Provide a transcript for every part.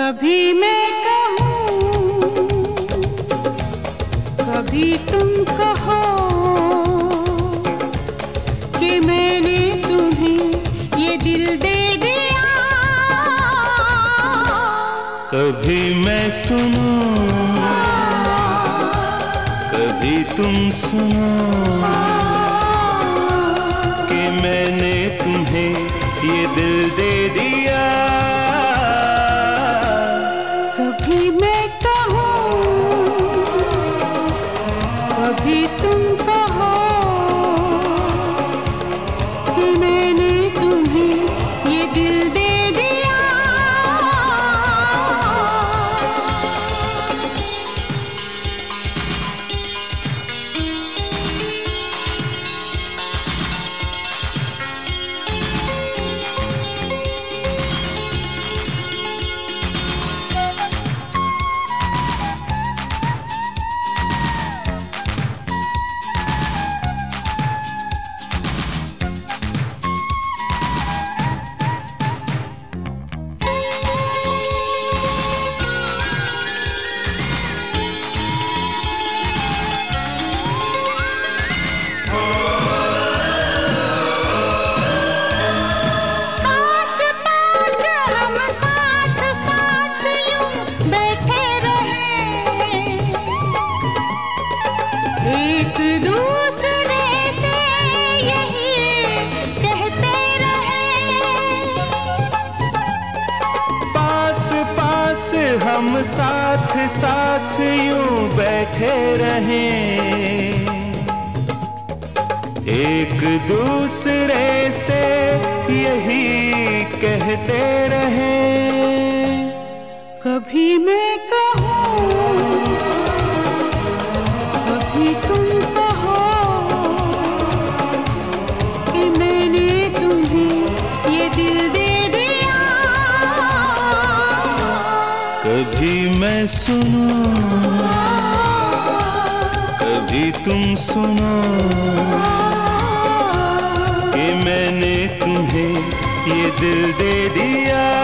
कभी मैं कहूँ, कभी तुम कहो कि मैंने तुम्हें ये दिल दे दिया। कभी मैं सुनूं, कभी तुम सुनो कि मैंने तुम्हें ये दिल दे दिया। हम साथ साथ यूँ बैठे रहें। एक दूसरे से यही कहते रहें। कभी मैं कहूँ कभी मैं सुनो कभी तुम सुनो कि मैंने तुम्हें ये दिल दे दिया।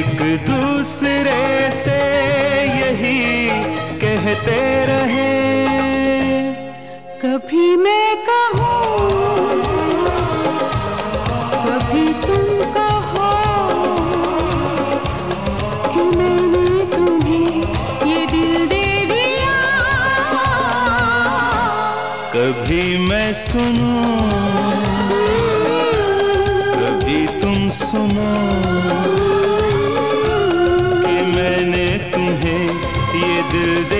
एक दूसरे से यही कहते रहे। कभी मैं कहूँ कभी तुम कहो कि मैंने तुम्हें ये दिल दे दिया? कभी मैं सुनूं कभी तुम सुनो। ये दिल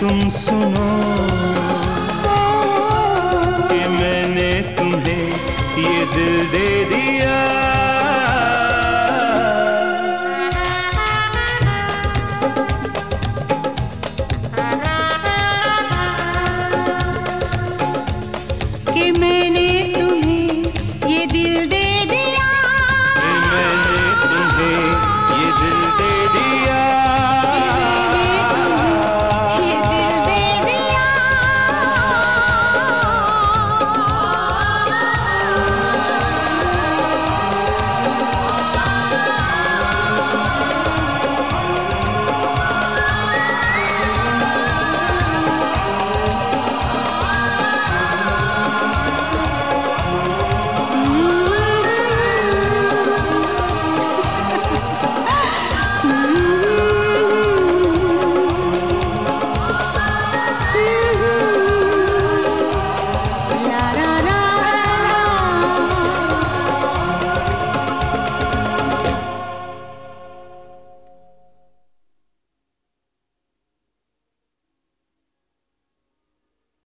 तुम सुनो। कि मैंने तुम्हें ये दिल दे दिया। कि मैंने तुम्हें ये दिल दे